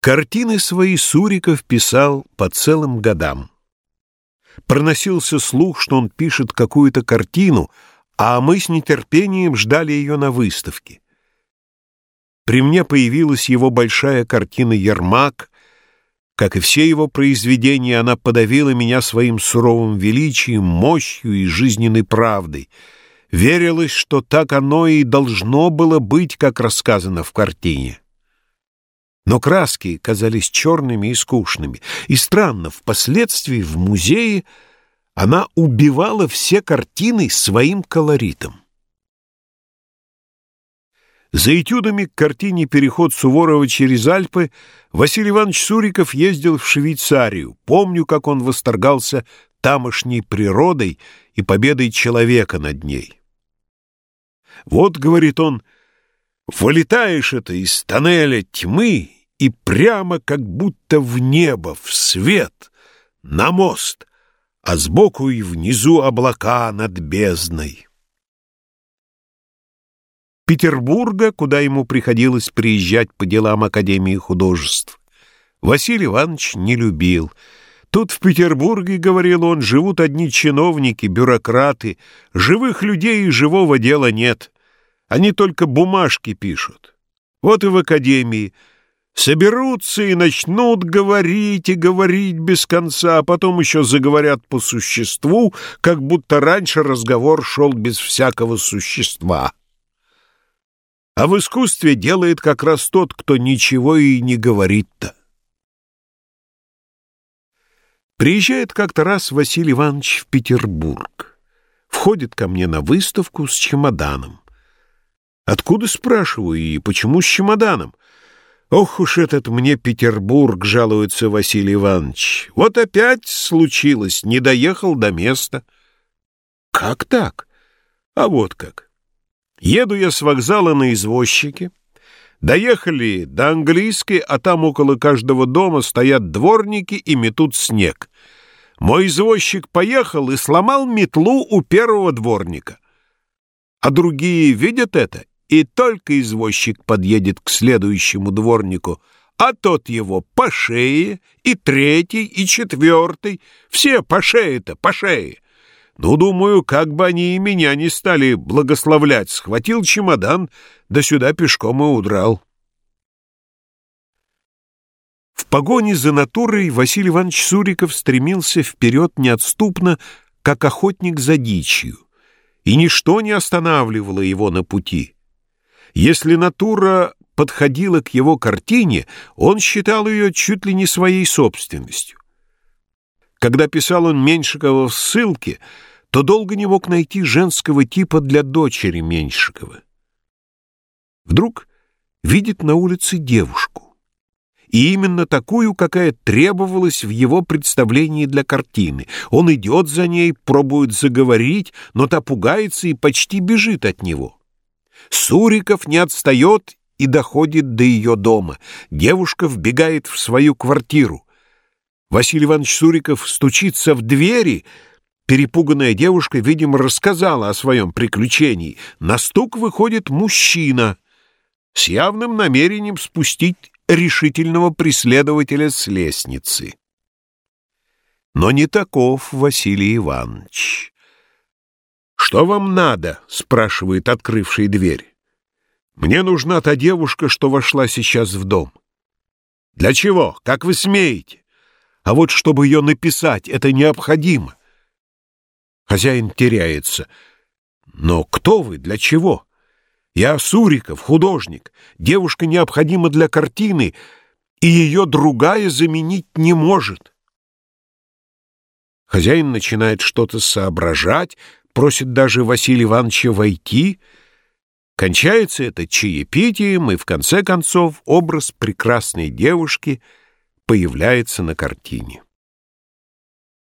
Картины свои Суриков писал по целым годам. Проносился слух, что он пишет какую-то картину, а мы с нетерпением ждали ее на выставке. При мне появилась его большая картина «Ермак». Как и все его произведения, она подавила меня своим суровым величием, мощью и жизненной правдой. Верилось, что так оно и должно было быть, как рассказано в картине. Но краски казались черными и скучными. И странно, впоследствии в музее она убивала все картины своим колоритом. За этюдами к картине «Переход Суворова через Альпы» Василий Иванович Суриков ездил в Швейцарию. Помню, как он восторгался тамошней природой и победой человека над ней. «Вот, — говорит он, — вылетаешь это из тоннеля тьмы и прямо как будто в небо, в свет, на мост, а сбоку и внизу облака над бездной. Петербурга, куда ему приходилось приезжать по делам Академии художеств, Василий Иванович не любил. Тут в Петербурге, говорил он, живут одни чиновники, бюрократы, живых людей и живого дела нет. Они только бумажки пишут. Вот и в Академии – Соберутся и начнут говорить и говорить без конца, а потом еще заговорят по существу, как будто раньше разговор шел без всякого существа. А в искусстве делает как раз тот, кто ничего и не говорит-то. Приезжает как-то раз Василий Иванович в Петербург. Входит ко мне на выставку с чемоданом. Откуда, спрашиваю, и почему с чемоданом? Ох уж этот мне Петербург, жалуется Василий Иванович. Вот опять случилось, не доехал до места. Как так? А вот как. Еду я с вокзала на извозчике. Доехали до английской, а там около каждого дома стоят дворники и метут снег. Мой извозчик поехал и сломал метлу у первого дворника. А другие видят это и только извозчик подъедет к следующему дворнику, а тот его по шее, и третий, и четвертый, все по шее-то, по шее. Ну, думаю, как бы они и меня не стали благословлять, схватил чемодан, да сюда пешком и удрал. В погоне за натурой Василий Иванович Суриков стремился вперед неотступно, как охотник за дичью, и ничто не останавливало его на пути. Если натура подходила к его картине, он считал ее чуть ли не своей собственностью. Когда писал он Меньшикова в ссылке, то долго не мог найти женского типа для дочери Меньшикова. Вдруг видит на улице девушку. И именно такую, какая требовалась в его представлении для картины. Он идет за ней, пробует заговорить, но та пугается и почти бежит от него. Суриков не отстает и доходит до ее дома. Девушка вбегает в свою квартиру. Василий Иванович Суриков стучится в двери. Перепуганная девушка, видимо, рассказала о своем приключении. На стук выходит мужчина с явным намерением спустить решительного преследователя с лестницы. Но не таков Василий Иванович. «Что вам надо?» — спрашивает открывший дверь. «Мне нужна та девушка, что вошла сейчас в дом». «Для чего? Как вы смеете? А вот чтобы ее написать, это необходимо». Хозяин теряется. «Но кто вы? Для чего?» «Я Суриков, художник. Девушка необходима для картины, и ее другая заменить не может». Хозяин начинает что-то соображать, просит даже Василия Ивановича войти. Кончается это чаепитием, и в конце концов образ прекрасной девушки появляется на картине.